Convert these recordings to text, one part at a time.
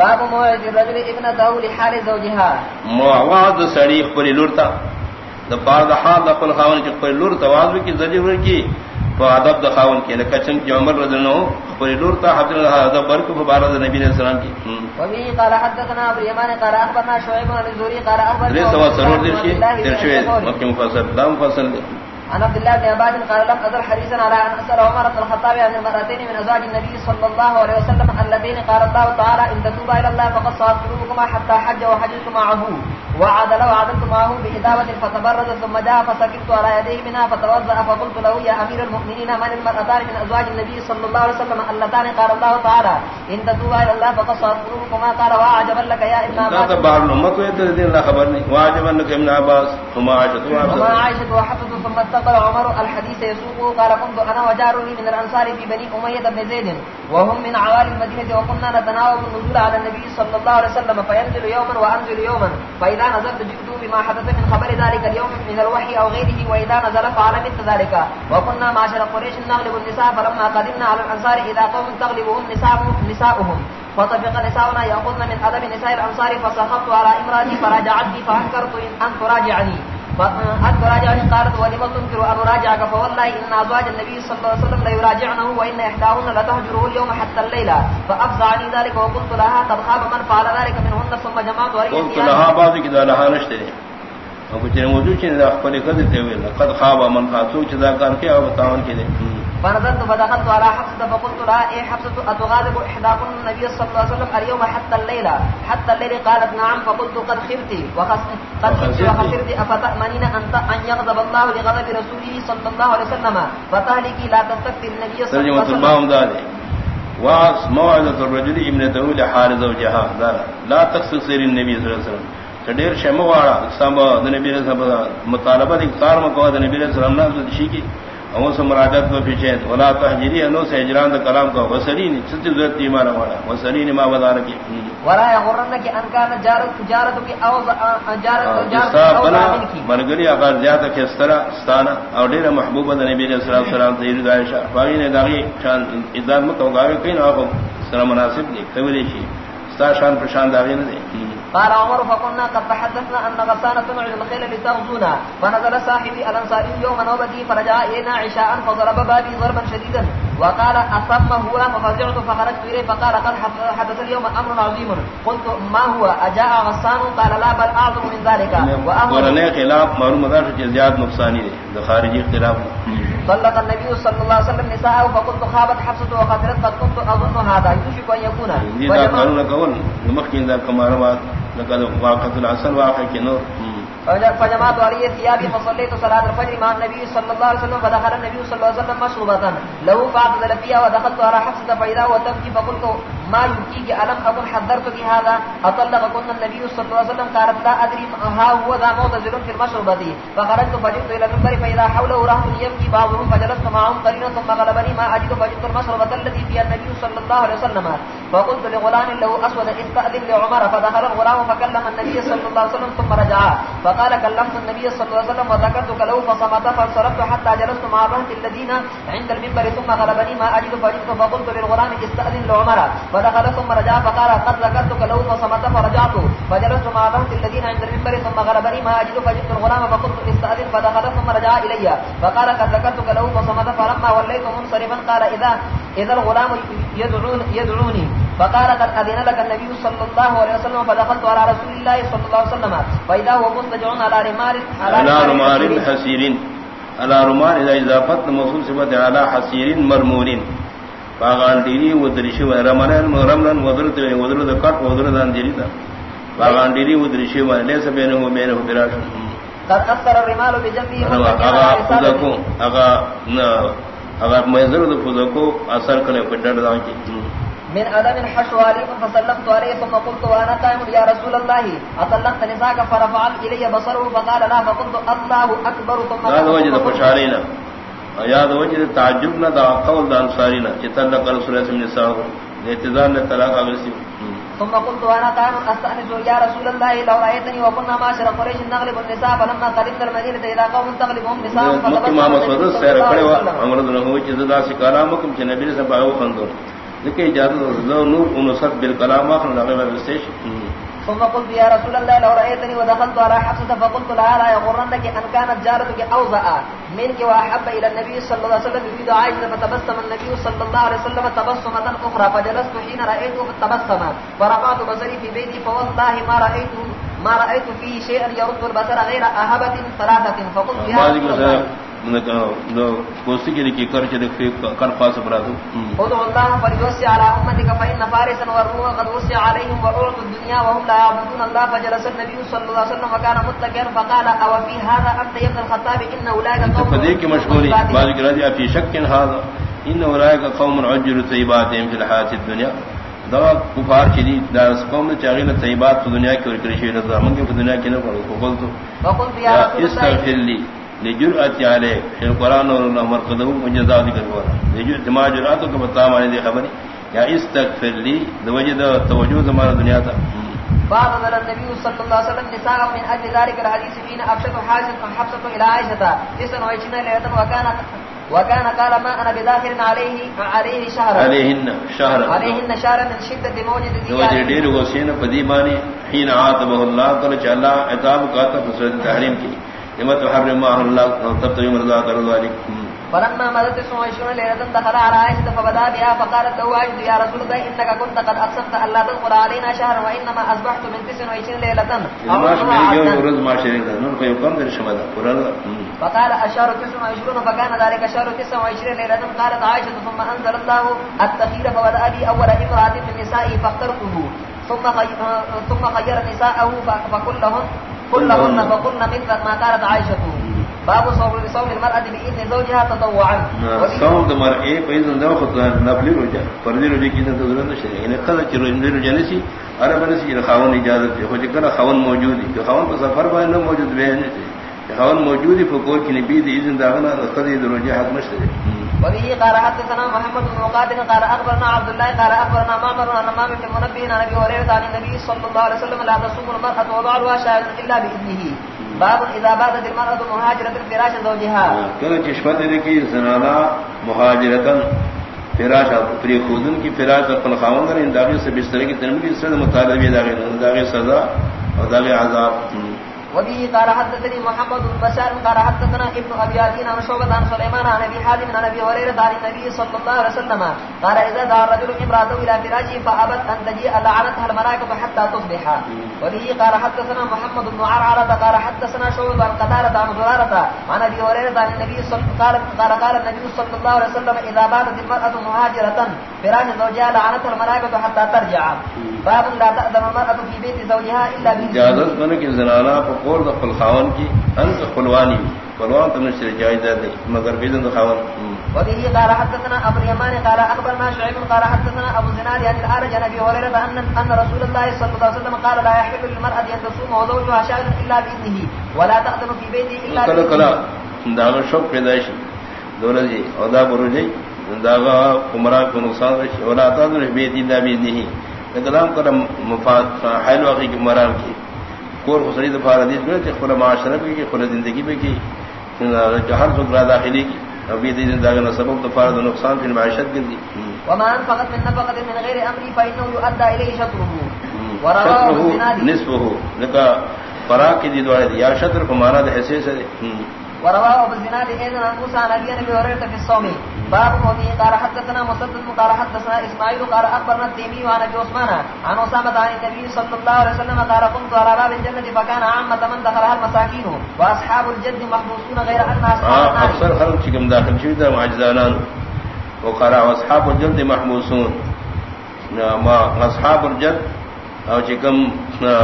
باب موعد الرجل ابنته لحال زوجها. موعد سڑی خپل لورتا د پار د حال د خپل خاون کی خپل لور تواضع کی ذریعہ کی تو ادب د خاون کی لکه چن کی عمر رضی اللہ عنہ خپل لورتا حضرت ادب برک مبارک نبی علیہ السلام کی وبه قال حدثنا ابو اليمان قال اخبرنا شعيب بن الزهري قال اخبرنا ليس هو سرور درشي درشي مكي مفصل دام فصل عن عبد الله بن عباد قال لم ازل حديثا على أن أسأل عمر بن الخطاب عن المرأتين من أزواج النبي صلى الله عليه وسلم اللذين قال الله تعالى إن تتوبا إلى الله فقد صارت قلوبكما حتى حج وحجتما معه وعدل وعدلت معه بإدابة فتبرد ثم جاء فسكبت على يديه منها فتوضأ فقلت له يا أمير المؤمنين من المرأتان من أزواج النبي صلى الله عليه وسلم؟ اللتان قال الله تعالى إن تتوبا إلى الله فقد صارت قلوبكما قال وعجبا لك يا ابن عباس لا تبعر الأمة ويتردين الله خبرني وعجبا لك ابن عباس ثم عاشت وما عائشة وحفظ ثم اتقل عمر الحديث يسوقه قال كنت أنا وجارني من الأنصار في بني أمية بن زيد. وهم من عوالي المدينة وكنا نتناوب النزول على النبي صلى الله عليه وسلم فينزل يوما وأنزل يوما. فإذا نزلت جئت بما حدث من خبر ذلك اليوم من الوحي او غيره واذا نزل فعل مثل ذلك. وكنا معشر قريش نغلب النساء فلما قدمنا على الانصار اذا قوم تغلبهم نساءهم, نساؤهم. فطبق نساؤنا يأخذن من ادب نساء الانصار فسخطت على امراتي فراجعتني فانكرت ان تراجعني. أن تراجعني قالت ولم تنكر أن راجعك فوالله إن أزواج النبي صلى الله عليه وسلم لا يراجعنه وإن إحداهن لتهجره اليوم حتى الليلة فأفزعني ذلك وقلت لها قد خاب من فعل ذلك منهن ثم جمعت وريتي قلت لها بعض كده لها نشتري او وقلت موجود شيء إذا أخبري قد تقول قد خاب من خاصو كذا كان كي أو بتاون كذا فنزلت فدخلت على حفصة فقلت لها إيه حفصة أتغاضب إحداكم النبي صلى الله عليه وسلم اليوم حتى الليلة؟ حتى الليلة قالت نعم فقلت قد خرتي قد خرتي وخسرتي أفتأمنين أن يغضب الله لغضب رسوله صلى الله عليه وسلم؟ فتهلكي لا تستكثر النبي صلى الله عليه وسلم. واس موعظة الرجل ابنته لحال زوجها. لا تختصر النبي صلى الله عليه وسلم. ډیر شمه واړه سم د نبی رسول مطالبه د اختار مکو د نبی رسول الله د شي کی او مراجعت کو پیچھے ولا تحجری انو سے اجران کلام کو وسرین ست ضرورت ایمان والا وسرین ما بازار کی۔ ولا یغرن کہ ان کان تجارت کی او جارت جارت مرگری اگر زیادہ کہ اس طرح استانا اور ڈیر محبوب نبی علیہ الصلوۃ والسلام تیر عائشہ باقی نے داغی شان ادام کو گاوے کین او سلام مناسب دی تولی شی ستا شان پرشان داغی نے قال عمر فقلنا قد تحدثنا أن غسانة تنعد الخيل لتغزونا فنزل صاحبي الأنصاري يوم نوبتي فرجع إلينا عشاء فضرب بابي ضربا شديدا وقال أصم هو ففزعت فخرجت إليه فقال قد حدث اليوم أمر عظيم. قلت ما هو؟ أجاء غسان؟ قال لا بل أعظم من ذلك. ورنه خلاف معلوم دار زیاد نقصانی دے خارجی اختلاف. طلق النبي صلى الله عليه وسلم نساءه فقلت خابت حفصة وخسرت كنت أظن هذا. يوشك أن يكون. إذا قالوا لك أول نمخين ذلك كمارمات لقد واقعت العصر واقع كنور فجمعت علي ثيابي فصليت صلاة الفجر مع النبي صلى الله عليه وسلم فدخل النبي صلى الله عليه وسلم مشروبة له فاعتذر فيها ودخلت على حفصة فإذا هو فقلت ما يبكيك ألم أكن حذرتك هذا أطلق كنا النبي صلى الله عليه وسلم قالت لا أدري ها هو ذا معتذر في المشروبة فخرجت فجئت إلى المنبر فإذا حوله رهن يبكي بعضهم فجلست معهم قليلا ثم غلبني ما أجد، فجئت المشروبة التي فيها النبي صلى الله عليه وسلم. فقلت لغلام له أسود استأذن لعمر. فدخل الغلام فكلم النبي صلى الله عليه وسلم ثم رجع. فقال كلمت النبي صلى الله عليه وسلم وذكرتك له، فصمت فانصرفت حتى جلست مع رهط الذين عند المنبر ثم غلبني ما أجد، فجئت فقلت للغلام استأذن لعمر. فدخل ثم رجع فقال قد ذكرتك له فصمت فرجعت. فجلست مع رهط الذين عند المنبر ثم غلبني ما أجد فجئت الغلام فقلت استأذن فدخل ثم رجع إلي. فقال قد ذكرتك له فصمت فلما وليت منصرفا قال إذا إذا الغلام يدعون يدعوني. فقال قد أذن لك النبي صلى الله عليه وسلم فدخلت على رسول الله صلى الله عليه وسلم. فإذا هو مستجعون على رمال على رمال حسير على رمال إذا إضافت موصول صفت على حسير مرمول باغان ډيري ودرشي و رمنان مرمنان ودرت ودرت کټ ودرت ان ديري دا باغان ډيري ودرشي و له سبينه و مينه براش قد اثر الرمال فذكو اغا اغا مزر د فذكو اثر کله پډړ دا کی من ادم الحشو عليكم فسلمت عليه ثم قلت وانا قائم يا رسول الله اطلقت نساك فرفعت الي بصره فقال لا فقلت الله اكبر ثم هذا وجد فشارينا یاد وجد تعجب نہ دا قول دا انصاری نہ چتن نہ کر سورہ سے نساء اعتذار نہ طلاق اگرسی ثم قلت وانا قائم استحنس يا رسول الله لو رايتني وكنا معاشر قريش نغلب النساء فلما قدمت المدينه الى قوم تغلبهم نساء فقد ما مسعود سير کھڑے ہوا امر نہ ہو چیز دا سی کلام کم کہ نبی سے باو خندو لیکن اجازت نور انسد بالکلام آخر لگے اسٹیشن ثم قلت يا رسول الله لو رأيتني ودخلت على حفصة فقلت لها لا يغرنك أن كانت جارتك أوضع منك وأحب إلى النبي صلى الله عليه وسلم يريد عائشة فتبسم النبي صلى الله عليه وسلم تبسمة أخرى. فجلست حين رأيته فتبسم فرفعت بصري في بيتي فوالله ما رأيته ما رأيت فيه شيئا يرد البصر غير أهبة ثلاثة. فقلت يا رسول الله کوسی کے لیے کر چلے کر پاس برا دو ادعو الله فليوسع على امتك فان فارسا والروم قد وسع عليهم وعرض الدنيا وهم لا يعبدون الله فجلس النبي صلى الله عليه وسلم وكان متكئا فقال او في هذا انت يا ابن الخطاب؟ ان اولئك قوم هذا؟ ان اولئك قوم عجل طيباتهم في الحياه الدنيا. دوا کفار چلی داس قوم چاغین طیبات دنیا کی اور کرشی رضا من کی دنیا کی نہ پڑھو کو بول تو استغفر لي لجرأت علی فی القرآن اور مجزا ذکر ہوا جرأتو کا بتا مانے دی خبری یا استغفر لی دوجد توجہ زمانہ دنیا تا بعض ذر النبي صلى الله عليه وسلم نساء من اجل ذلك الحديث حفصه الى جسن وجنا وكان وكان قال ما انا بداخل عليه عليه شهر عليهن شهر عليهن شهر من شده موجد دیر وسین پدیمانی حين عاتبه الله قال کا تفسیر تحریم کی۔ لما تحرم ما الله تب تيوم رضا ذلك. فلما مدت سوى عشرون ليلة دخل على عائشة فبدا بها فقالت له عائشة يا رسول الله إنك كنت قد أقسمت أن لا تدخل علينا شهرا وإنما أصبحت من تسع وعشرين ليلة. فقال الشهر تسع وعشرون. فكان ذلك تسع وعشرين ليلة. قالت عائشة ثم أنزل الله التخير فبدأ بي أول امرأة من نسائه فاخترته ثم خير نساءه فكلهن كلهن فقلن مثل ما قالت عائشة. باب صوم صوم المرأة بإذن زوجها تطوعا. صوم المرأة بإذن زوجها خطوان نفل رجاء فرد رجاء كينا تدرون الشريع يعني قد رجاء رجاء نسي عرب نسي إلى خاون إجازة خوش كنا خاون موجودي خاون بسفر بأنه موجود بأنه خاون موجودي فقول كني بيد إذن داغنا قد رجاء حق مشتري وبه قال حدثنا محمد بن مقاتل قال اخبرنا عبد الله قال اخبرنا معمر عن امام بن منبه عن ابي هريره عن النبي صلى الله عليه وسلم لا تصوم المراه وبعضها شاهد الا باذنه باب اذا باتت المراه مهاجره فراش زوجها. كان چشمت کی زنانا مهاجرتا فراش پری خودن کی فراش اپن خاون کر ان سے بستر کی تنبی سے مطالبہ داغی داغی سزا اور داغی عذاب. وبه قال حدثني محمد بن بشار، قال حدثنا ابن ابي عدي عن شعبة عن سليمان عن ابي حازم عن ابي هريره عن النبي صلى الله عليه وسلم قال اذا دعا الرجل امراته الى فراشه فابت ان تجيء لعنتها الملائكه حتى تصبح. وبه قال حدثنا محمد بن عرعرة، قال حدثنا شعبة عن قتادة عن زرارة عن ابي هريره عن النبي صلى قال قال قال النبي صلى الله عليه وسلم اذا باتت المراه مهاجرة، فراش زوجها لعنتها الملائكه حتى ترجع. باب لا تأذن المرأة في بيت زوجها الا باذن اجازت من کی زنانہ قول دخل خاون کی انت خلوانی خلوان تم نشر جائز دے مگر بیدن خاون وبه قال حدثنا ابو اليمان قال اخبرنا شعيب قال حدثنا ابو زناد عن الارج عن ابي هريره ان ان رسول الله صلى الله عليه وسلم قال لا يحل للمراه ان تصوم وزوجها شاهد الا باذنه ولا تقدم في بيته الا کلا کلا داغ شوق پیدائش دولت جی ادا برو جی داغا عمرہ کو نقصان ولا تقدم في بيته الا باذنه کلام کرم مفاد حل واقعی کی مرام کی۔ کور خسری دفار حدیث میں کہ خلا معاشرہ بھی کی خلا زندگی میں کی ہر فکرہ داخلی کی۔ ابھی دین داغنا سبب دفار نقصان پھر معاشت کی دی۔ وما انفقت من نفقت من يؤدى شطره نصفه لکا فراق کی دی دوائے دی یا شطر فمانا دے حصے سے۔ ورواه ابو الزناد ايضا عن موسى عن ابي ابي هريره في الصوم. باب وفي قال حدثنا مسدد قال حدثنا اسماعيل قال اخبرنا التيمي عن ابي عثمان عن اسامه عن النبي صلى الله عليه وسلم قال كنت على باب الجنه فكان عامه من دخلها المساكين واصحاب الجد محبوسون غير ان اصحاب اكثر خلق چکم داخل شوی معجزانان وقال اصحاب الجد محبوسون. ما اصحاب الجد او چکم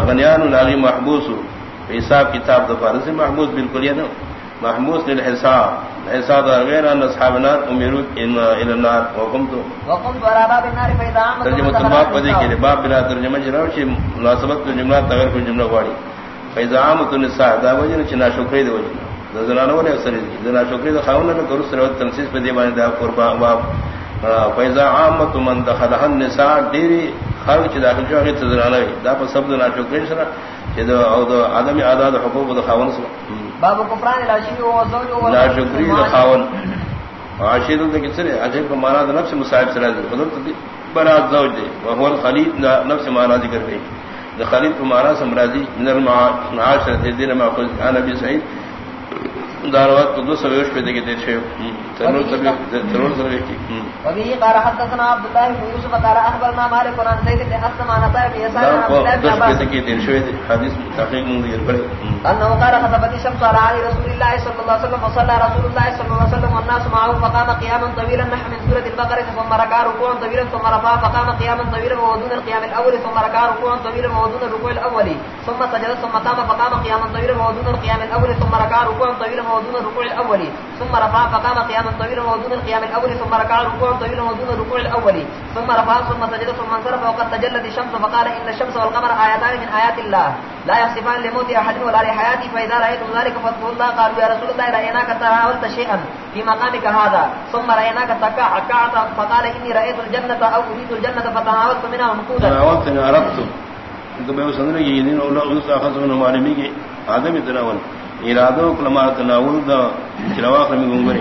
غنیان علی محبوس. حساب کتاب دفار سے محبوس بالکل یہ نہ محمود للحساب حساب غير ان اصحاب النار امروا الى النار. وقمت وقمت على باب النار فاذا عمت ترجمه الباب بدي کہ باب بلا ترجمه جناب شي مناسبت جملہ تغیر کو جملہ واڑی فاذا عمت النساء. دا وجن چنا شکر دی وجن زنانہ ولا اکثر دی. زنا شکر دی خاون نے کرو سر تنسیس پہ دی باندې دا قربان باب فاذا عمت من دخلها النساء. دیری خرج داخل جو ہے زنانہ دا پر سب زنا شکر سره کہ او آدمی عادات حقوق د خاون سره. باب کفران الاشیر و زوج و لا شکری خاون. عاشر تے کسرے اجے کو مانا نفس مصاحب سرا دی حضرت دی. برات زوج دے. وہ خلید نفس مانا ذکر گئی. خلید کو مانا سمراجی من المعاشرت دین خذ انا ابي سعيد داروات کو دو سویش پہ دیر چھے ترور سویش کی وبه قال حدثنا عبد الله بن يوسف قال اخبرنا مالك عن زيد بن اسلم عن عطاء بن يسار عن عبد الله بن عباس حديث تحقيق من ذكر بڑے انه قال خطبت الشمس على عهد رسول الله صلى الله عليه وسلم وصلى رسول الله صلى الله عليه وسلم والناس معه فقام قياما طويلا نحو من سوره البقره ثم ركع ركوعا طويلا ثم رفع فقام قياما طويلا ودون القيام الاول ثم ركع ركوعا طويلا ودون الركوع الاول ثم سجد ثم قام فقام قياما طويلا ودون القيام الاول ثم ركع ركوعا طويلا ودون الركوع الاول ثم رفع فقام قياما قياما طويلا ودون القيام الاول ثم ركع ركوعا طويلا ودون الركوع الاول ثم رفع، ثم سجد، ثم انصرف، وقد تجلت الشمس، فقال ان الشمس والقمر ايتان من ايات الله. لا يخسفان لموت احد ولا لحياته فاذا رايتم ذلك فاذكروا الله. قالوا يا رسول الله رايناك تراولت شيئا في مقامك هذا. ثم رايناك تكعت فقال اني رايت الجنه او اريد الجنه فتناولت منها منقودا تناولت عرفت. تو میں سمجھ یہ دن اور اس اخذ من معلومی کے آدم تناول ارادو کلمہ تناول دا چلواخ میں گنگرے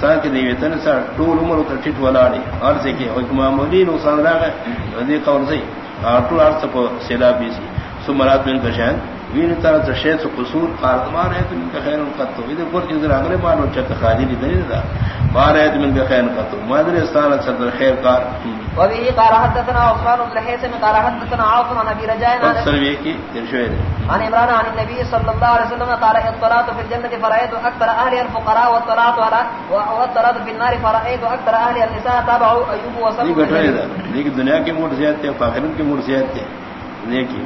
ساتھ دی دیویتن سا طول عمر تا ٹھٹ ولاڑی اور سے حکم حکمہ مولین نقصان را گئے دی یعنی قول سے آٹو آر سپ سیلا بی سی سمرات بن بشان وین تشید سو قصور ہے تو من کا خیر قط پر اگلے نو چت خالی دی دلی دا. مار ہے کا خیر قط. مادر استان صدر خیر کار و بھی قال حدثنا عثمان بن قال حدثنا بن ابي رجاء عن کی ارشاد عن عمران عن النبي صلى الله عليه وسلم قال الصلاه في الجنه فرأيت اكثر اهل الفقراء والصلاه على والصلاه في النار فرأيت اكثر اهل النساء تابعوا ايوب لیکن دنیا کے تھے فاخرت کے موڈ زیادہ تھے دیکھیے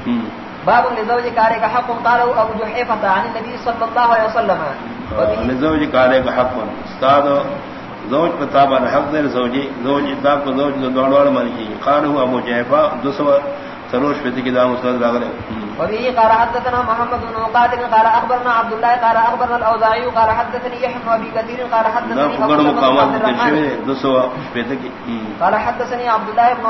باب لزوج کارے کا حق قالو ابو جحیفہ عن النبي صلی اللہ علیہ وسلم۔ لزوج کارے کا حق استاد، زوج پتابہ حق دے زوجی، زوج اتاب کو زوج دوڑوڑ من کی قالوا ابو جحیفہ دوسرا سروش پتی کی دام استاد لاغلے وبه قال حدثنا محمد بن مقاتل قال اخبرنا عبد الله قال اخبرنا الاوزاعي قال حدثني يحيى بن ابي كثير قال حدثني ابو مقامات الشيء دسوا شبيتك قال حدثني عبد الله بن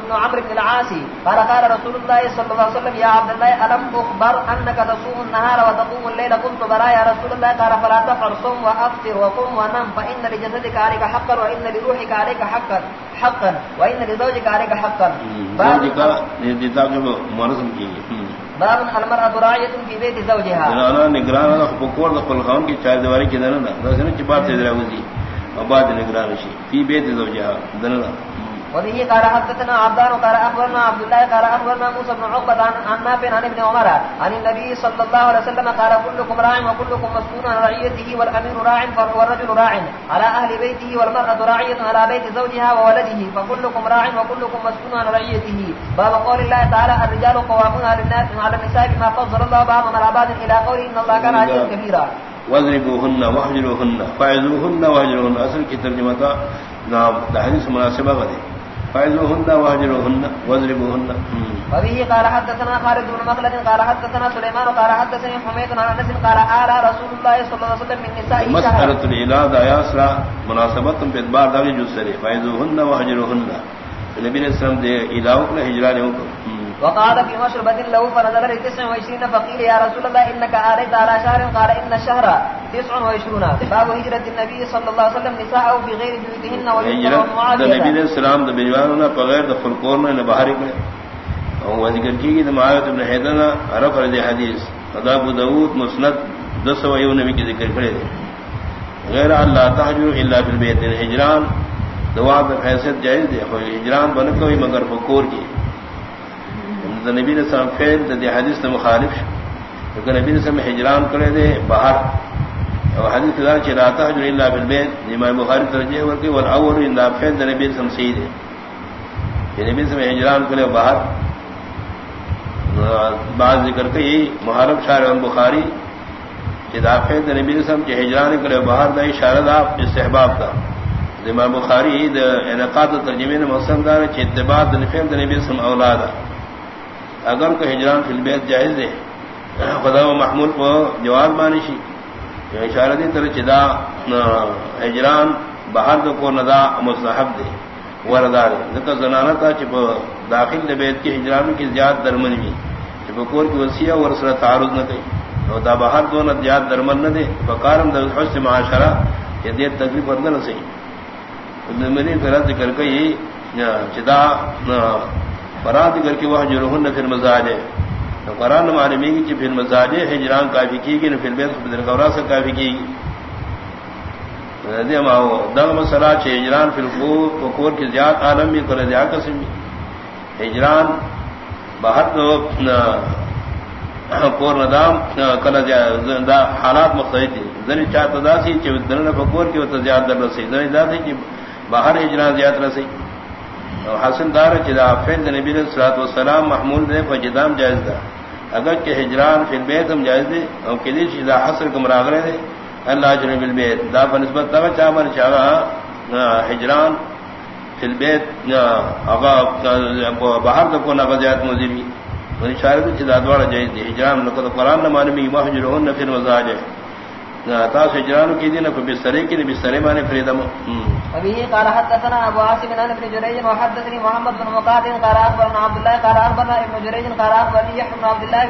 ابن عمرو بن العاص. قال قال رسول الله صلى الله عليه وسلم يا عبد الله الم اخبر انك تصوم النهار وتقوم الليل؟ قلت بلى يا رسول الله. قال فلا تفعل صم وافطر وقم ونم فان لجسدك عليك حقا وان لروحك عليك حقا. حقا وان لزوجك عليك حقا. زوجك لذلك مرسم کی باب المرأة راعية في بيت زوجها. انا نگران انا بکور دخل خان کی چار دیواری کی بات سے دراوزی۔ بعد نگران شي في بيت زوجها دننا وبه قال حدثنا عبدان قال اخبرنا عبد الله قال اخبرنا موسى بن عقبه عن نافع عن ابن عمر عن النبي صلى الله عليه وسلم قال كلكم راع وكلكم مسؤول عن رعيته والامير راع والرجل راع على اهل بيته والمراه راعيه على بيت زوجها وولده فكلكم راع وكلكم مسؤول عن رعيته. باب قول الله تعالى الرجال قوامون على الناس على النساء بما فضل الله بعضهم على بعض الى قول ان الله كان عزيزا كبيرا. وضربوهن واهجروهن فاعذوهن واهجروهن اصل کی ترجمہ تھا نام حدیث مناسبہ ہے فاعذوهن واهجروهن واضربوهن. وبه قال حدثنا خالد بن مخلد قال حدثنا سليمان قال حدثني حميد عن انس قال آل رسول الله صلى الله عليه وسلم من نساء مسألة الإلاد آياسرا مناسبة بإدبار داغي جسري. فاعذوهن واهجروهن النبي صلى الله عليه وسلم دي إلاوك لهجران وكم. وقال في مشربة له فنظر لتسع وعشرين فقيل يا رسول الله إنك آليت على شهر قال إن الشهر تسع وعشرون. باب هجرة النبي صلى الله عليه وسلم نساءه في غير بيوتهن ويجرة النبي صلى الله عليه وسلم بجواننا بغير دخل قورنا نبهارك وذكر كي معاوية بن حيدنا عرف رضي حديث قضى ابو داود مسند دس ويو نبي کی ذکر کرے غیر اللہ تحجر الا فی البیت الحجران دعا بحیثیت جائز دے ہجران بنکوئی مگر فکور کی نبی نے صاحب فعل دے حدیث نے مخالف لیکن نبی سے میں ہجران کرے دے باہر حدیث کدار چلاتا ہے جو اللہ بالبیت امام بخاری ترجیح ورکی والاول ان فعل نبی سے سید ہے کہ نبی سے میں ہجران کرے باہر بعض ذکر کے یہ محرم شاعر بخاری چدافید نبی سم کے ہجران کرے باہر دا اشارہ دا استحباب کا امام بخاری دا انعقاد ترجمے نے محسن دار اتباع نفید نبی سم اولاد اگر کو ہجران فی البیت جائز ہے خدا و محمول کو جواب مانشی یعنی اشارہ دی طرح چدا ہجران باہر کو ندا مستحب دے وردار ذکر زنانہ تھا چپ داخل نبیت کی ہجران کی زیاد درمن بھی۔ چپکور کی وسیع اور سر تعارض نہ گئی اور دا باہر دو نہ زیاد درمن نہ دے۔ بکارم در حسن معاشرہ یہ دیر تکلیف ورد نہ صحیح مری فرد ذکر کے یہ چدا فراد کر کے وہ جو رہن پھر مزاج ہے قرآن معلومی جی کی پھر مزاج ہے، ہجران کافی کی گی نہ پھر بیت گورا سے کافی کی گی دغ مسئلہ چھ ہجران فی القور کی زیاد عالم بھی کر دیا قسم بھی۔ ہجران باہر کور ندام کل حالات مختلف تھی زنی چار تداسی چن فکور کی وہ زیاد در رسی، زنی دا داسی کہ باہر ہجران زیاد رسی۔ حسن دار چدا فیل نبی صلاحت والسلام محمول دے فجدام جائز دا اگر کہ ہجران فی البیت ہم جائز دے اور کلی شدہ حسر کمراغرے دے اللہ جنب البیت دا بنسبت دا چاہمر چاہا ہجران فی البیت اگا باہر دکو نہ غزیات مذیبی من شارد چدا دوڑا جائز دی ہجران لقد قرآن نمانمی محجرہن فی المزاج ہے۔ تاس ہجران کی دی نہ بسترے کی بسترے مانے فریدم ابھی قال حدثنا ابو عاصم بن ابن جريج وحدثني محمد بن مقاتل قال اخبرنا عبد الله قال اخبرنا ابن جريج قال اخبرني يحيى بن عبد الله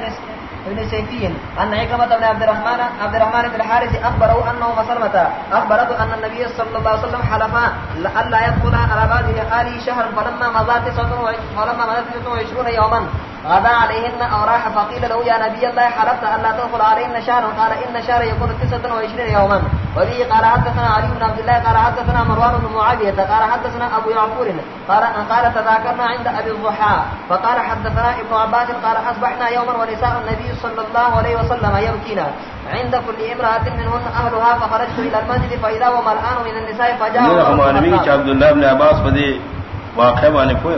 ابن سيفين ان عكرمه بن عبد الرحمن عبد الرحمن بن الحارث اخبره انه مسلمه اخبرته ان النبي صلى الله عليه وسلم حلف الا يدخل على بعض اهله شهر فلما مضى تسعه فلما مضى تسعه وعشرون يوما غدا عليهن او راح فقيل له يا نبي الله حلفت الا تدخل عليهن شهر قال ان شهر يكون تسعه وعشرين يوما. وبه قال حدثنا علي بن عبد الله قال حدثنا مروان بن معاويه قال حدثنا ابو يعقوب قال قال تذاكرنا عند ابي الضحى فقال حدثنا ابن عباس قال اصبحنا يوما ونساء النبي صلى الله عليه وسلم يبكينا. عند كل امراه منهن اهلها فخرجت الى المسجد فاذا هو ملآن من النساء فجاء عبد الله بن عباس بدي واقع وانے کوئی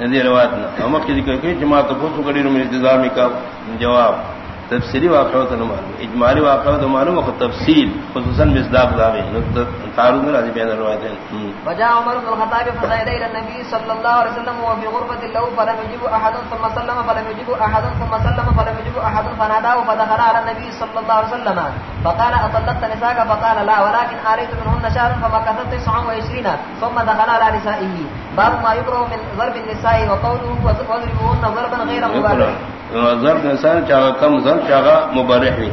ندی روایت نہ ہم کی ذکر کی جماعت کو تو کڑی میں انتظامی کا جواب تفسیری واقعہ تو معلوم اجمالی واقعہ تو معلوم ہے تفصیل خصوصا مصداق داوی تعارض میں راضی بیان روایت وجاء عمر بن الخطاب فزاد الى النبي صلى الله عليه وسلم وفي غرفه له فلم يجب احد ثم سلم فلم يجب احد ثم سلم فلم يجب احد فناداه فدخل على النبي صلى الله عليه وسلم. فقال اطلقت نساك؟ فقال لا ولكن اريت منهن شهر فمكثت 29 ثم دخل على نسائه. باب ما يكره من ضرب النساء وقوله وضربهن ضربا غير مبرح ضرب نسان چاہا کم ضرب چاہا مبرح بھی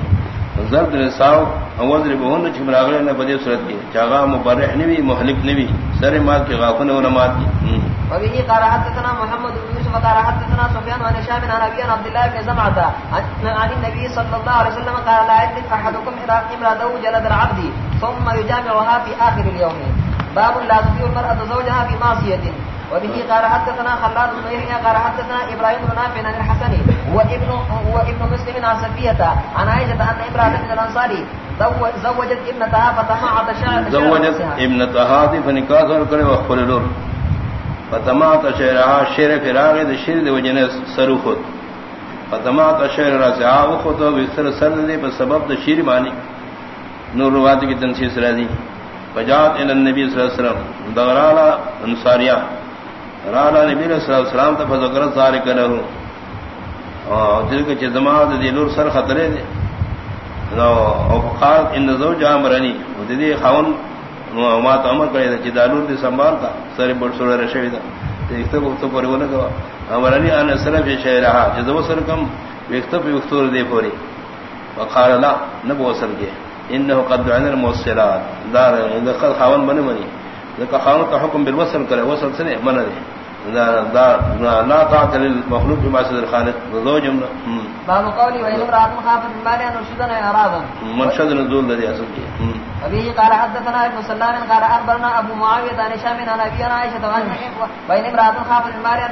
ضرب نساء وضرب ہن چمراغلے نے بدی صورت کی چاہا مبرح نبی محلق نبی سر مات کی غافن و نمات کی وبه قال حدثنا محمد بن يوسف قال حدثنا سفيان عن هشام عن ابي عبد الله بن زمعه عن النبي صلى الله عليه وسلم قال، لا يدرك احدكم الى امراته جلد العبد، ثم يجامعها في اخر اليوم. باب لا تطيع المرأة زوجها في معصية. وبه قال حدثنا خلاد بن يحيى قال حدثنا ابراهيم بن نافع عن الحسن وابن وابن مسلم عن سفية عن عائشة ان امرأة من الانصار زوجت ابنتها فتمعت شعر زوجت ابنتها فنكاح ذكر وخلل فتمعت شعرها شعر فراغ الشعر وجن سرخت فتمعت شعر راسعا وخط وبسر سر دے بسبب الشعر معنی نور روات کی تنسیس راضی فجاءت الى النبي صلى الله عليه وسلم دغرالا انصاريا رالا نبی صلی اللہ علیہ وسلم تو فذکر ذلك له اور دل کے جماعت دی نور سر خطرے دے. او قال، ان زوج امرنی. ودی خاون ما تو امر کرے کہ دالور دی سنبھال تا. سر بڑ سوڑ رشوی دا. دیکھتے کو تو پر ونه گوا امرنی ان سر فی شہرہ جدو سر کم وقت پہ وقت دے پوری. وقال لا، نبو سر کے. انه قد عن الموصلات دار اذا قد خاون من مني خاون کا حکم بالوصل کرے وصل سے من دے لا طاعت للمخلوق بما سد الخالق زوج باب قولي وإن امرأة خافت من مالها نشدنا إعراضا من شد نزول الذي أصل ابي قال حدثنا ابن سلام قال اخبرنا ابو معاويه عن هشام عن ابي عائشه وعن بين امراه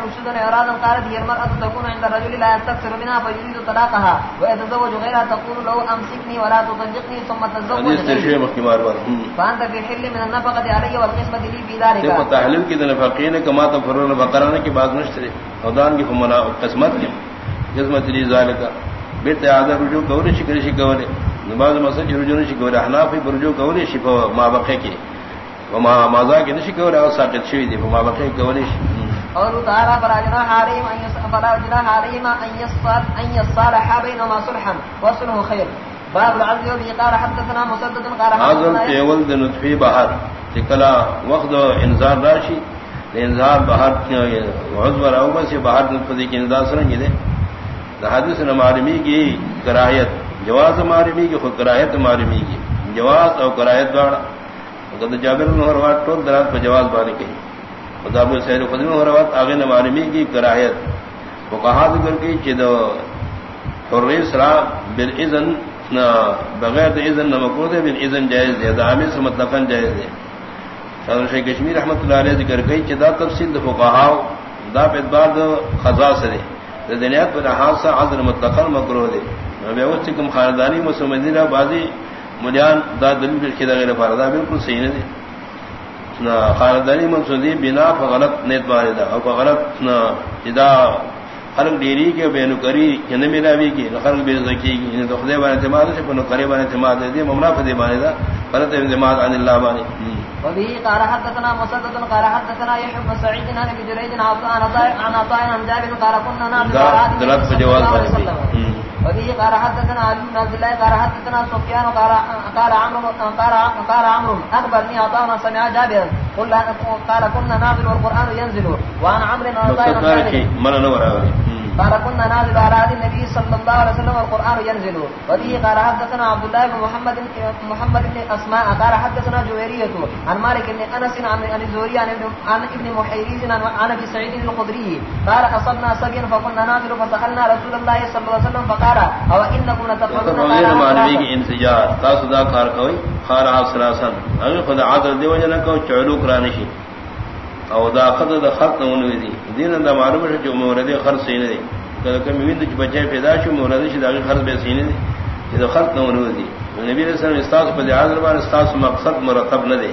وشدن ارادا قالت هي المراه تكون عند الرجل لا يستكثر منها فيريد طلاقها ويتزوج غيرها تقول له امسكني ولا تطلقني ثم فانت في حل من النفقه علي والقسمه لي في ذلك. تحلیل کی نفقین کما تفرون بقران کی بات نشترے اودان کی فمنا قسمت کی. قسمت لی ذالک بیت اعذر رجوع بعض مسجد رجوع شکر احناف برجوع گوری شفا ما بقے کی وما ماذا کی نشکر او ساقط شوی دی ما بقے گوری اور تعالی براجنا حریم ان يصفر جنا حریم ان يصفر ان يصالح بينما صلحا وصله خير. باب العدل وبه قال حدثنا مسدد قال حدثنا تيول دنطفي بحر تکلا وقت انذار راشی انذار بحر عضو راو بس بحر نطفی کی انذار سرنگی دے حدیث نے معلومی کی کراہیت جواز معلومی کی خود کراہیت معلومی کی جواز اور کراہیت دوڑا جابر روات ٹول درات پہ جواز بانی کہی۔ خدا سید خدم روات آگے نے معلومی کی کراہیت۔ وہ کہا ذکر کی چد حریس را بالعزن بغیر اذن نہ مقروض ہے بن جائز ہے دامن سے مطلقاً جائز ہے شاہ شیخ کشمیر رحمۃ اللہ علیہ ذکر کئی چدا تفصیل دفو کہاؤ دا پہ بعد خزا سے دنیا پر حادثہ عزر مطلقاً مکرو دے کم خاندانی مسلم بازی ملیان دا دل پھر کھدا غیر فاردا بالکل صحیح نہیں نہ خاندانی منسودی بنا غلط نیت مارے دا غلط نہ جدا خلق ڈیری کے بے نکری ہند ملاوی کی خلق بے زکی کی تو بانے اعتماد سے پنو بانے اعتماد دے دی ممنا فدی بانے دا فرت اعتماد عن اللہ بانے وبه قال حدثنا مسدد قال حدثنا يحيى بن سعيد عن ابي جريج عن عطاء عن عطاء عن جابر قال كنا نعبد بانے وبه قال حدثنا علي بن عبد الله قال حدثنا سفيان قال قال عمرو قال قال عمرو اخبرني عطاء سمع جابر قال قال كنا ينزل وعن عمرو من نور قال كنا نازل على هذه النبي صلى الله عليه وسلم والقرآن ينزل. وبه قال حدثنا عبد الله بن محمد محمد بن أسماء. قال حدثنا جويرية عن مالك بن أنس عن الزوري عن ابن محيريز عن أبي سعيد الخضري قال أصبنا سبيا فكنا نازل فسألنا رسول الله صلى الله عليه وسلم فقال أو إنكم لتفرون قال معنوي انسجار. تاسو دا کار کوي خار آپ سلاسن اگر خدا عادل دیو جنا کو چلو کرانشی او دا خط دا خط نونو دی. دین دا معلوم ہے جو مورد خرچ سینے دی. کہ کمی ویند جو بچے پیدا شو مورد شی دا خرچ بے سینے دی. دا خط نونو دی. نبی علیہ السلام استاس پر دی حاضر بار استاس مقصد مرتب نہ دے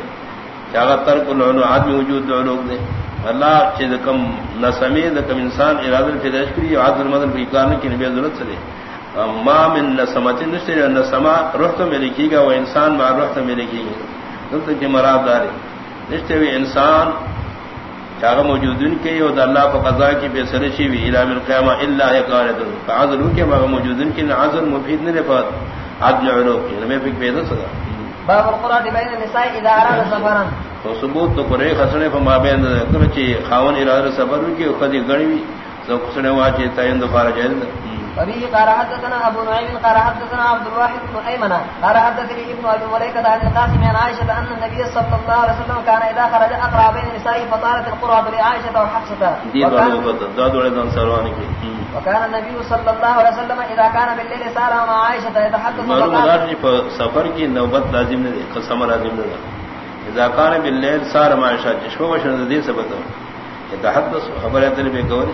چاہا ترک العنو آدمی وجود دو لوگ دے اللہ چیز کم نسمی، دا کم انسان ارادر پیدا شکری عادل مدن پر اکارن کی نبی ضرورت سے دے ما من نسمت نشتر نسما روح تو میں لکھی گا وہ انسان مع روح تو میں لکھی گا. دلتا کی مراد داری. دارے نشتر انسان چاغ موجود ان کے اور اللہ کو قضا کی بے سرشی بھی الام القیامہ اللہ قارد فعذر کے مگر موجود ان کے عذر مفید نے فات عدل علو کی میں فکر پیدا صدا باب القرآن بین النساء اذا اراد سفرا. تو ثبوت تو کرے خسنے فما بین کرچی خاون ارادہ سفر کی قدی گڑی تو خسنے واچے تین دفعہ جائز وبه قال حدثنا ابو نعيم قال حدثنا عبد الواحد بن ايمن قال حدثني ابن ابي مليكه عن القاسم عن عائشه ان النبي صلى الله عليه وسلم كان اذا خرج اقرا بين النساء فطالت القرى لعائشه وحفصه وكان النبي صلى الله عليه وسلم اذا كان بالليل سار مع عائشه يتحدث سفر کی نوبت لازم نہیں قسم لازم نہیں اذا كان بالليل سار مع عائشه شو وشن ذي سبت۔ يتحدث خبرات النبي قول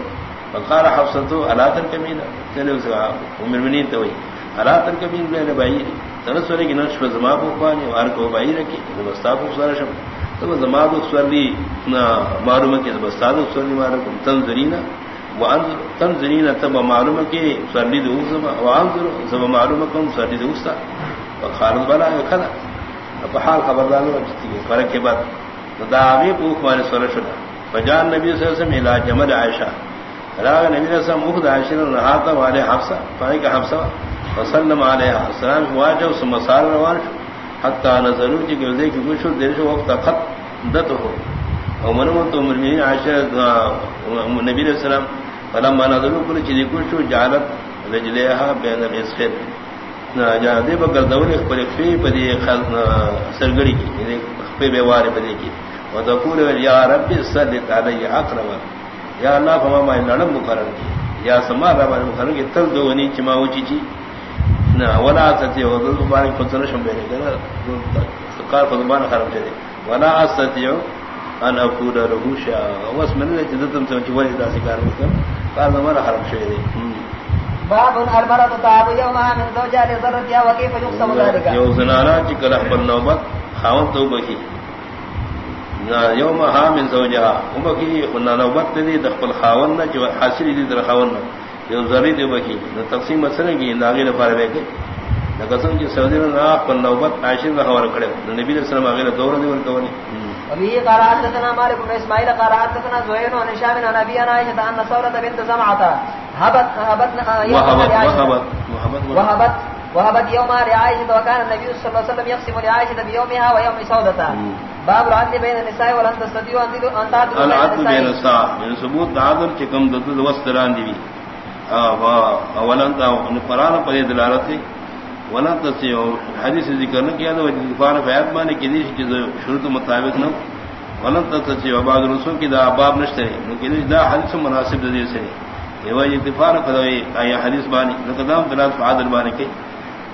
فقال حفصتو الا تر کمین چلے اس عمر منی تو الا تر کمین نے بھائی ترسوری کی نش زما کو پانی وار کو بھائی رکھی مستاف سر شب تو زما کو سوری نہ معلوم کہ مستاف سوری مار کو تنظرینا وان تنظرینا تب معلوم کہ سوری دو زما وان زب معلوم کم سوری دو سا وخارج بلا کھلا اب حال خبردار ہو جتی فرق کے بعد داغی پوکھ مارے سر شد فجان نبی صلی اللہ علیہ وسلم علاج جمل عائشہ راغ نبی علیہ السلام اخد عاشر رہاتا والے حفصہ فائی کا حفصہ وسلم علیہ السلام، واجہ اس مسار روان شو. حتی نظرو چی گردے کی گوشو دیر شو وقت خط دت ہو. او منمون تو مرمین عاشر نبی علیہ السلام، فلما نظرو کل چی دی گوشو جعلت رجلیہا بین الاسخر جا دے بگر دولی اخبر اخفی پدی سرگڑی کی یعنی اخفی بیواری پدی کی. وتقول یا رب صدق علی اقربا یا اللہ فما ما نڑم مقرر کی یا سما ربا مقرر کی تل دو ونی چما وچی چی نہ ولا ستی ہو تو زبان فتن شم بیرے گا۔ کار کو زبان خراب چلے ولا ہو ان اقول له شا وس من نے جدتم سے وہی دا سکار ہو کار زبان خراب چلے باب المرض تعب يوم من زوجها لضرتها وكيف يقسم ذلك پر نوبت خاون تو بہی یوم ہا من زوجها. امکی قلنا نوبت دی دخل خاون نہ جو حاصل دی در خاون نہ یو ذری دی بکی نہ تقسیم مسئلہ کی نہ پار بے گئی نہ قسم کی سعودی نے نہ پر نوبت عائشہ کا حوالہ کرے نبی علیہ السلام اگے دور دی ور کوی ابي قال حدثنا مالك بن اسماعيل قال حدثنا زهير بن هشام عن ابي عائشه ان ثوره بنت زمعه هبت هبت وهبت وهبت. وهبت. يوم لعائشه وكان النبي صلى الله عليه وسلم يقسم لعائشه بيومها ويوم سودته باب العدل بين النساء ولن تستطيعوا ان تعدلوا العدل بين النساء. من ثبوت عدل كم ضد وستران دي اولن تا قران پر دلالت ہے ولن تسیو حدیث ذکر نہ کیا تو دفار بیات مانے کی دیش کی شروط مطابق نہ ولن تسیو بعد رسول کی دا باب نشتے نو کہ دا حدیث مناسب دے سے یہ وہ اتفاق کروی ائی حدیث بانی نو قدام دلالت عادل بانی کی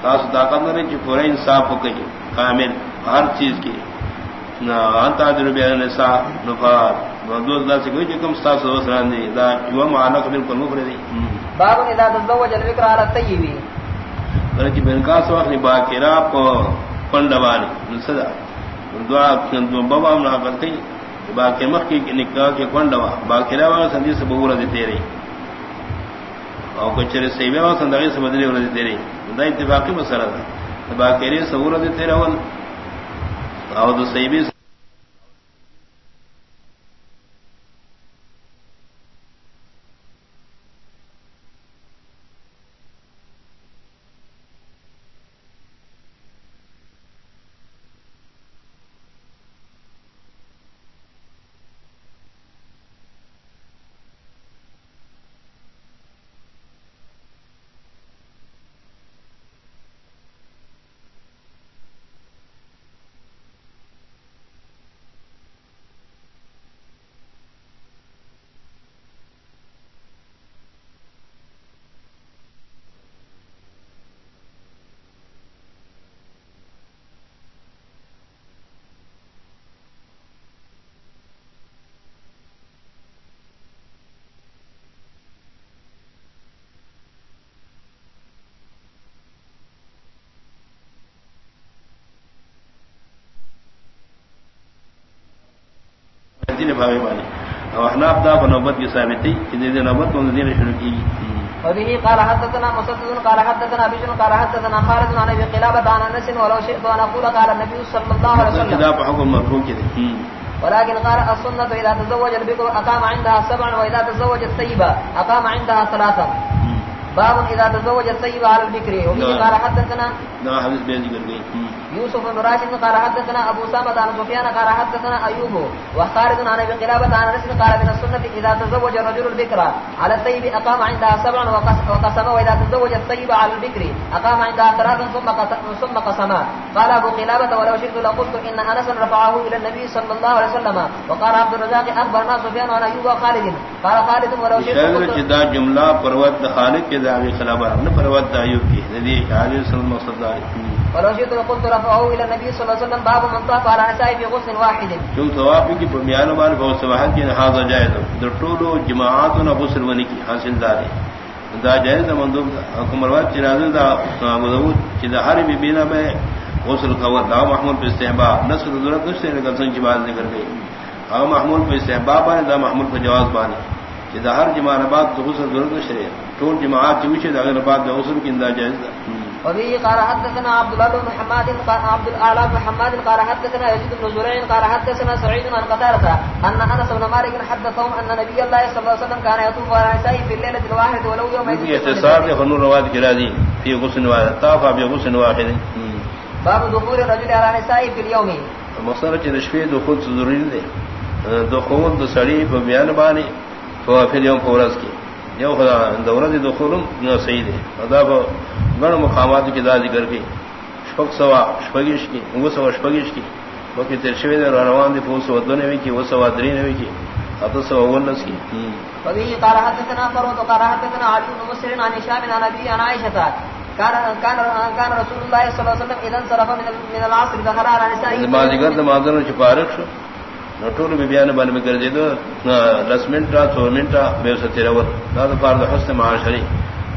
تاس طاقت نہ کہ پورا انصاف گئی کامل ہر چیز کی نہ انت ادر بیان نساء نفار دو دا سے کوئی کم ستا سو سران دی دا جو معنا کو بالکل مفرد دی. باب اذا تزوج الفكر على الطيب بلکہ بن کا سو اخنی باکرا کو پنڈوانی نسدا دعا کن بابا نہ کرتے باکی مخ کی نکاح کے پنڈوا باکرا وا سندی سے او کچرے تیرے دا اتفاقی مسئلہ ہے باکری سورا دی تیرے او دو سیبی دین بھاوی مانی او احناف دا نوبت کی ثابتی کہ دین نوبت کو دین شروع کی وبه قال حدثنا مسدد قال حدثنا بشر قال حدثنا خالد عن ابي قلابه عن انس ولو شئت ان اقول قال النبي صلى الله عليه وسلم. اذا بحكم مرفوع كده ولكن قال السنه اذا تزوج البكر اقام عندها سبعا واذا تزوج الطيبه اقام عندها ثلاثا. باب اذا تزوج الطيبه على البكر وبه قال حدثنا نا حديث بيان ذكر گئی يوسف بن راشد قال حدثنا ابو سامة عن سفيان قال حدثنا ايوب وخالد عن ابي قلابة عن انس قال من السنة اذا تزوج الرجل البكر على الطيب اقام عندها سبعا وقسم واذا تزوج الطيب على البكر اقام عندها ثلاثا ثم ثم قسما قال ابو قلابة ولو شئت لقلت ان انس رفعه الى النبي صلى الله عليه وسلم وقال عبد الرزاق اخبرنا سفيان عن ايوب وخالد قال خالد ولو شئت شاید جدا جملہ پروت خالد کے دعوی خلابہ نہ پروت ایوب کی۔ ندی علی صلی اللہ علیہ وسلم ولو شئت لقلت رفعه الى النبي صلى الله عليه وسلم باب من طاف على في غسل واحد۔ جو ثواب کی بیان بار بہت سواحت کی نہاز جائز در ٹولو جماعت و غسل ونی کی حاصل دار دا جائز مندوب حکم روات چراز دا مدود کہ ہر بی بینا میں غسل قوت دا محمود پہ استحباب نصر ضرورت نشتے نکل سن کی بات ذکر گئی۔ او محمود پہ استحباب بانے دا محمود پہ جواز بانے کہ دا ہر جماعت بعد غسل ضرورت نشتے ٹول جماعت چوچے دا اگر بعد غسل کی انداز جائز دا وبه قال حدثنا عبد الله بن محمد قال عبد الاعلى بن محمد قال حدثنا يزيد بن زريع قال حدثنا سعيد بن قتادة ان انس بن مالك حدثهم ان نبي الله صلى الله عليه وسلم كان يطوف على نسائه في الليله الواحده ولو يوم اتصال خنور رواد جلادي في غسل واحد. طاف بغسل واحد. باب دخول الرجل على نسائه في اليوم. مصرف نشفي دخول ضروري دخول د سړي په بیان باندې تو په یوم پورس کې. یو خدا دورت دخولم نو دے ادا گڑ مقامات کی داد کر کے شپک سوا شپگیش کی وہ سوا شپگیش کی باقی ترشوی دے روان دی پوس ودو نے کی وہ سوا دری نے کی اب سوا ونس کی وبه قال حدثنا فروت قال حدثنا علي بن مسر عن هشام عن ابي عن عائشه كان كان كان رسول الله صلى الله عليه وسلم اذا انصرف من العصر دخل على نسائه ما ذکر تو مازن چپارک شو نٹول بھی بیان بن میں کر دے دو دس منٹ سو منٹ بے ستر اور داد فرض حسن معاشری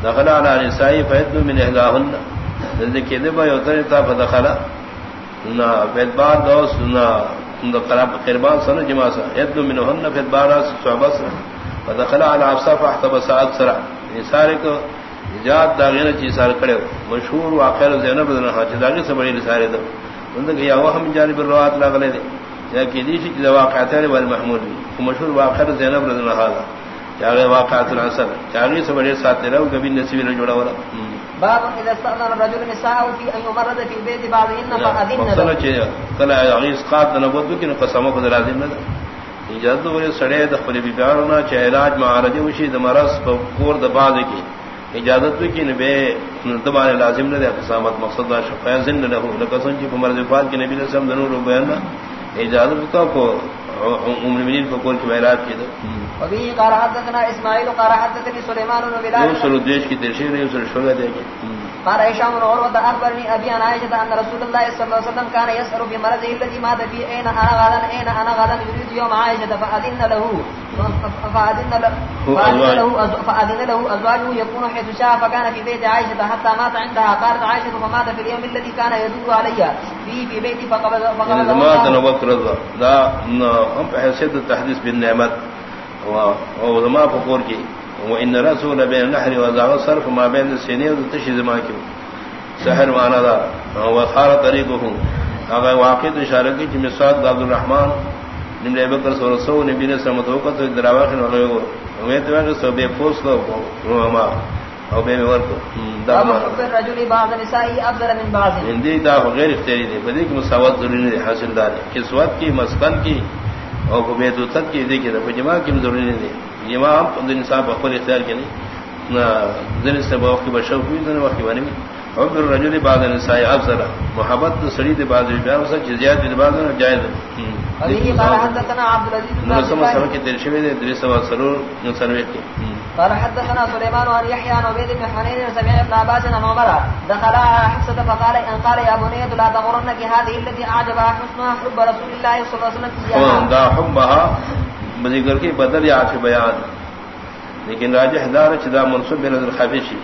دخل على نسائه فيد من اهلاهن ذکر دے بھائی اتنے تا فدخل نہ بیدبار دوس نہ قربان سن جما سا ید منهن في البار صحبس فدخل على عصا فاحتبس اكثر سارے کو ایجاد داغین چیز سار کڑے مشہور واقعہ زینب بن حاج داغی سے بڑی سارے دو ان کے یا وہم جانب الروات لا غلے یا کہ دی چیز واقعات ہے وال محمود مشہور واقعہ زینب بن حاج چاہے واقعات الاصل چاہے سے بڑے ساتھ رہو کبھی نصیب نہ جوڑا والا باب اذا استاذن الرجل نساءه في ان يمرض في بيت بعضهن فاذن له. چے کلا عیس قات نبوت کی قسم کو لازم نہ اجازت ورے سڑے علاج معالجہ وشی پور دباز کی اجازت کی نبی دبان لازم نہ دے قسامت مقصد شفاء زن نہ ہو لکسن جی عمر وفات کے نبی صلی اللہ علیہ وسلم بیان اجازت کا کو عمر کو کول کے علاج کی دو ابھی قال حدثنا اسماعیل قال حدثني سليمان بن بلال یوسل دیش کی نے یوسل شوگا دے کی قال هشام بن عروه اخبرني ابي عن عائشه ان رسول الله صلى الله عليه وسلم كان يسر في مرضه الذي مات فيه اين انا غدا؟ اين انا غدا؟ يريد يوم عائشه فاذن له. فاذن له. فاذن له ازواجه يكون حيث شاء فكان في بيت عائشه حتى مات عندها. قالت عائشه فمات في اليوم الذي كان يدور علي في في بيتي فقبض فقبض ما كان وقت رضا لا هم حيث التحديث بالنعمت وما فقور کی وان رسول بين النحر وذا صرف ما بين السنين وتشي زما کی سحر وانا دا. وخار طريقه اگر واقع اشارہ کی کہ مسعود عبد الرحمن نبی ابو بکر صلی اللہ علیہ وسلم نبی نے سمت ہو کر دراواخن وغیرہ کو میں تو کہ سب بے پوس کو روما او بے ور کو دا رجل بعض النساء افضل من بعض. ہندی دا غیر اختیاری دی. بدی کہ مساوات ضروری نہیں حاصل دار. کسوت کی مسکن کی اور تو تک کی دیکھے تو جماع کی ضروری نہیں امام دن صاحب اپنے اختیار کے نہیں دن سے وقت بشو ہوئی دن وقت بنی حب الرجل بعد النساء افضل محبت سڑی دے بعد بیان سے جزیات دے بعد جائز ابھی قال حدثنا عبد العزيز بن سما سما کے شوی دے درس و سرور سروے کے قال حدثنا سليمان عن يحيى عن عبيد بن حنين سمع ابن عباس عن عمر۔ دخل حفصة فقال ان قال يا بني لا تغرنك هذه التي اعجبها حسنها حب رسول الله صلى الله عليه وسلم اياها دا حبها ذکر کی بدل یا کے بیان۔ لیکن راجح دار چدا منصوب بن نظر خفیشی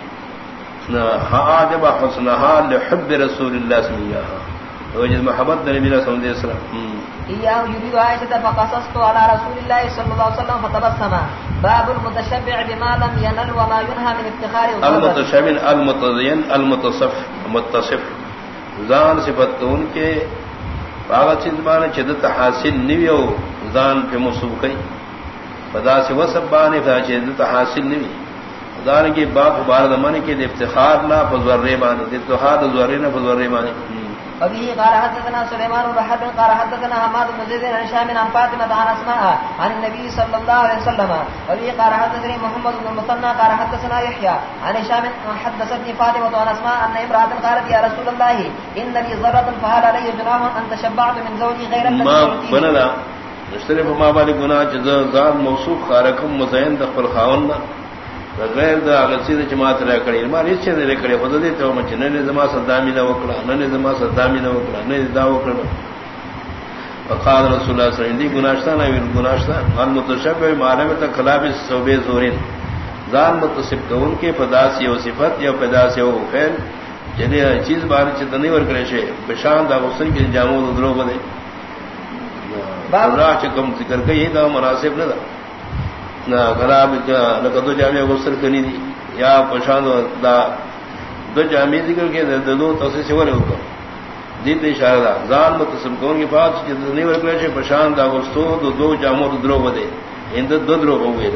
ہاں جب لحب رسول الله صلی اللہ علیہ وسلم۔ محبت نبی صلی اللہ علیہ وسلم إياه يريد عائشة فقصصت على رسول الله صلى الله عليه وسلم فتبسم۔ باب المتشبع بما لم ينل وما ينهى من افتخار المتشبع المتصف المتصف۔ زان صفت ان کے۔ باغت چندبان چدت حاصل نیو۔ زان پہ مصوب کئی بدا سے وسب بانے فا چدت حاصل نیوی زان کی باپ بارد منی کے افتخار نہ فزور ریبانی افتخار زور نہ فزور ریبانی وبه قال حدثنا سليمان بن حرب قال حدثنا حماد بن زيد عن هشام عن فاطمة عن أسماء عن النبي صلى الله عليه وسلم. وبه قال حدثني محمد بن المثنى قال حدثنا يحيى عن هشام حدثتني فاطمة عن أسماء أن امرأة قالت يا رسول الله إن لي ضرة فهل علي جناح أن تشبعت من زوجي غير ما بنلا. نشتري فما بالي گناہ جزا زان موصوف خارکم مزین دخل خاوننا غیر دا غسی د جماعت را کړی ما هیڅ نه لري کړی خود دې ته مچ نه نه زما صدامی نه وکړه نه نه زما صدامی نه وکړه دا وکړه فقال رسول الله صلی الله علیه وسلم گناشتا نه ویل گناشتا ان متشبہ معلومه ته خلاف صوبے زورین. ځان متصف کون کې پداس یو صفت یا پداس یو فعل. جنې چیز باندې چې دني ور کړی بشان دا حسن کې جامو درو بده بابا چې ذکر کوي دا مناسب نه ده نہ خراب لگا دو جامع غسل کرنی دی یا پشان دا دو جامع ذکر کے دو تصویر سے ورے ہوگا دید اشارہ دا زان متصم کون کے پاس چیز نہیں ورکڑے سے پشان دا غسطو دو دو جامع دو درو بدے ان دو درو ہو گئے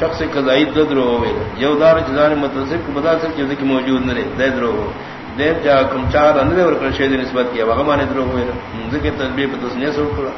شخص قضائی دو درو ہو گئے یو دار جزان متصف کو بتا سکتے جو موجود نہ رہے، دے درو ہو۔ دے جا کم چار اندرے ورکڑے شہد نسبت کیا وغمانے درو ہوئے ذکر تجبیب تسنیہ سے اٹھڑا